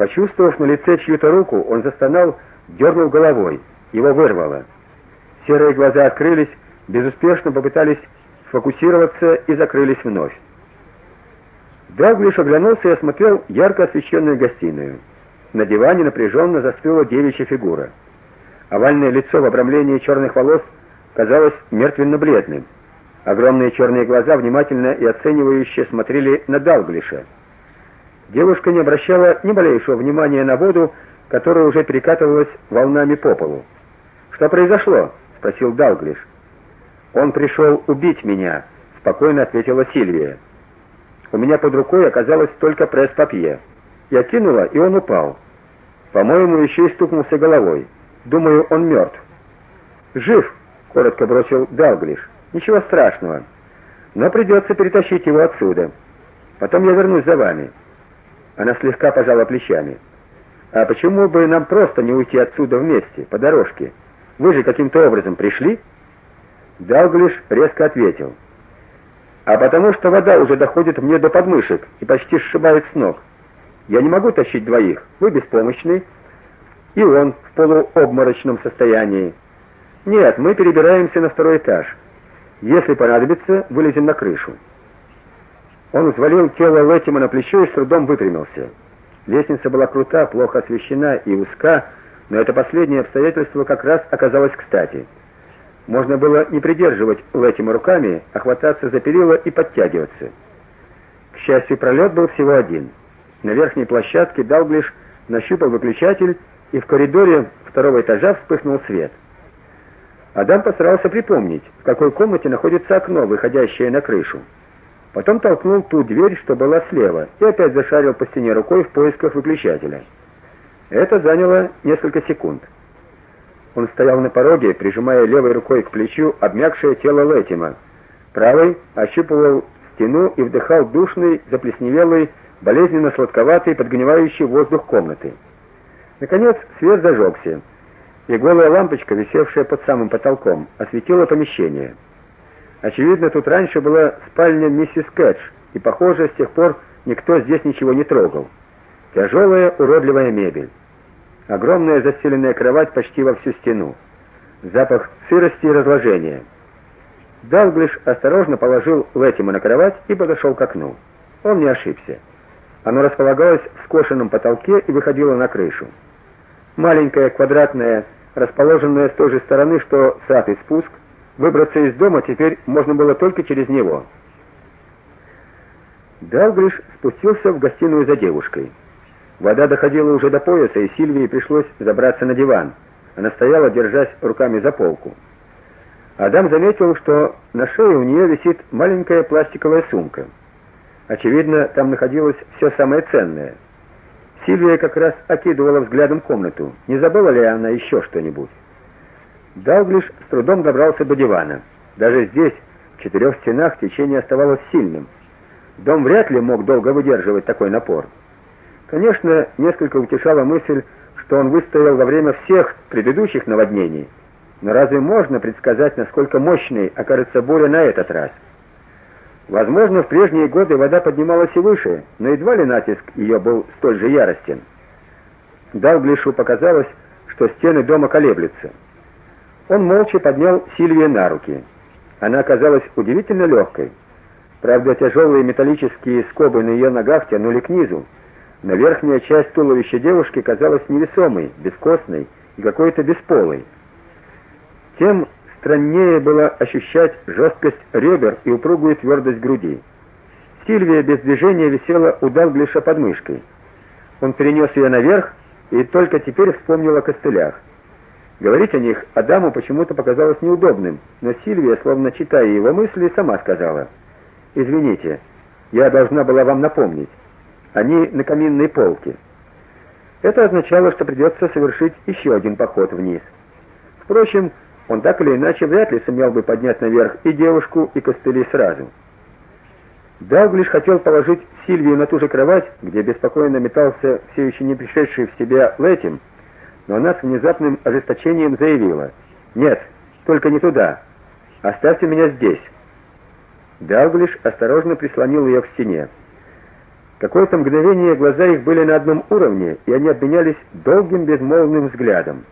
Почувствовав на лице чью-то руку, он застонал, дернул головой. Его вырвало. Серые глаза открылись, безуспешно попытались сфокусироваться и закрылись вновь. Даглиш оглянулся и осмотрел ярко освещенную гостиную. На диване напряженно застыла девичья фигура. Овальное лицо в обрамлении черных волос казалось мертвенно-бледным. Огромные черные глаза внимательно и оценивающе смотрели на Далглиша. Девушка не обращала ни малейшего внимания на воду, которая уже перекатывалась волнами по полу. "Что произошло?" спросил Далглиш. "Он пришел убить меня", спокойно ответила Сильвия. "У меня под рукой оказалось только пресс-папье. Я кинула, и он упал. По-моему, еще и стукнулся головой. Думаю, он мертв». "Жив", коротко бросил Далглиш. "Ничего страшного. Но придется перетащить его отсюда. Потом я вернусь за вами". Она слегка пожала плечами. А почему бы нам просто не уйти отсюда вместе, по дорожке? Вы же каким-то образом пришли? Далглиш резко ответил: "А потому что вода уже доходит мне до подмышек и почти сшибает с ног. Я не могу тащить двоих. Вы беспомощны, и он в полуобморочном состоянии. Нет, мы перебираемся на второй этаж. Если понадобится, вылезем на крышу". Он взвалил тело Лэтима на плечо и с трудом выпрямился. Лестница была крута, плохо освещена и узка, но это последнее обстоятельство как раз оказалось кстати. Можно было не придерживать Лэтима руками, а хвататься за перила и подтягиваться. К счастью, пролет был всего один. На верхней площадке Далглиш нащупал выключатель, и в коридоре второго этажа вспыхнул свет. Адам постарался припомнить, в какой комнате находится окно, выходящее на крышу. Потом толкнул ту дверь, что была слева, и опять зашарил по стене рукой в поисках выключателя. Это заняло несколько секунд. Он стоял на пороге, прижимая левой рукой к плечу обмякшее тело Лэтима. Правой ощупывал стену и вдыхал душный, заплесневелый, болезненно сладковатый, подгнивающий воздух комнаты. Наконец, свет зажегся, и голая лампочка, висевшая под самым потолком, осветила помещение. Очевидно, тут раньше была спальня миссис Кэтч, и, похоже, с тех пор никто здесь ничего не трогал. Тяжелая, уродливая мебель. Огромная застеленная кровать почти во всю стену. Запах сырости и разложения. Далглиш осторожно положил Лэтима на кровать и подошел к окну. Он не ошибся. Оно располагалось в скошенном потолке и выходило на крышу. Маленькая квадратная, расположенная с той же стороны, что сад и спуск, Выбраться из дома теперь можно было только через него. Далгриш спустился в гостиную за девушкой. Вода доходила уже до пояса, и Сильвии пришлось забраться на диван. Она стояла, держась руками за полку. Адам заметил, что на шее у нее висит маленькая пластиковая сумка. Очевидно, там находилось все самое ценное. Сильвия как раз окидывала взглядом комнату. Не забыла ли она еще что-нибудь? Далглиш с трудом добрался до дивана. Даже здесь, в четырех стенах, течение оставалось сильным. Дом вряд ли мог долго выдерживать такой напор. Конечно, несколько утешала мысль, что он выстоял во время всех предыдущих наводнений. Но разве можно предсказать, насколько мощной окажется буря на этот раз? Возможно, в прежние годы вода поднималась и выше, но едва ли натиск ее был столь же яростен. Далглишу показалось, что стены дома колеблются. Он молча поднял Сильвию на руки. Она оказалась удивительно легкой. Правда, тяжелые металлические скобы на ее ногах тянули к низу, но верхняя часть туловища девушки казалась невесомой, бескостной и какой-то бесполой. Тем страннее было ощущать жесткость ребер и упругую твердость груди. Сильвия без движения висела у Далглиша под мышкой. Он перенес ее наверх и только теперь вспомнил о костылях. Говорить о них Адаму почему-то показалось неудобным, но Сильвия, словно читая его мысли, сама сказала: "Извините, я должна была вам напомнить. Они на каминной полке". Это означало, что придется совершить еще один поход вниз. Впрочем, он так или иначе вряд ли сумел бы поднять наверх и девушку, и костыли сразу. Далглиш хотел положить Сильвию на ту же кровать, где беспокойно метался все еще не пришедший в себя Лэтим, но она с внезапным ожесточением заявила: "Нет, только не туда. Оставьте меня здесь". Далглиш осторожно прислонил ее к стене. Какое-то мгновение глаза их были на одном уровне, и они обменялись долгим безмолвным взглядом.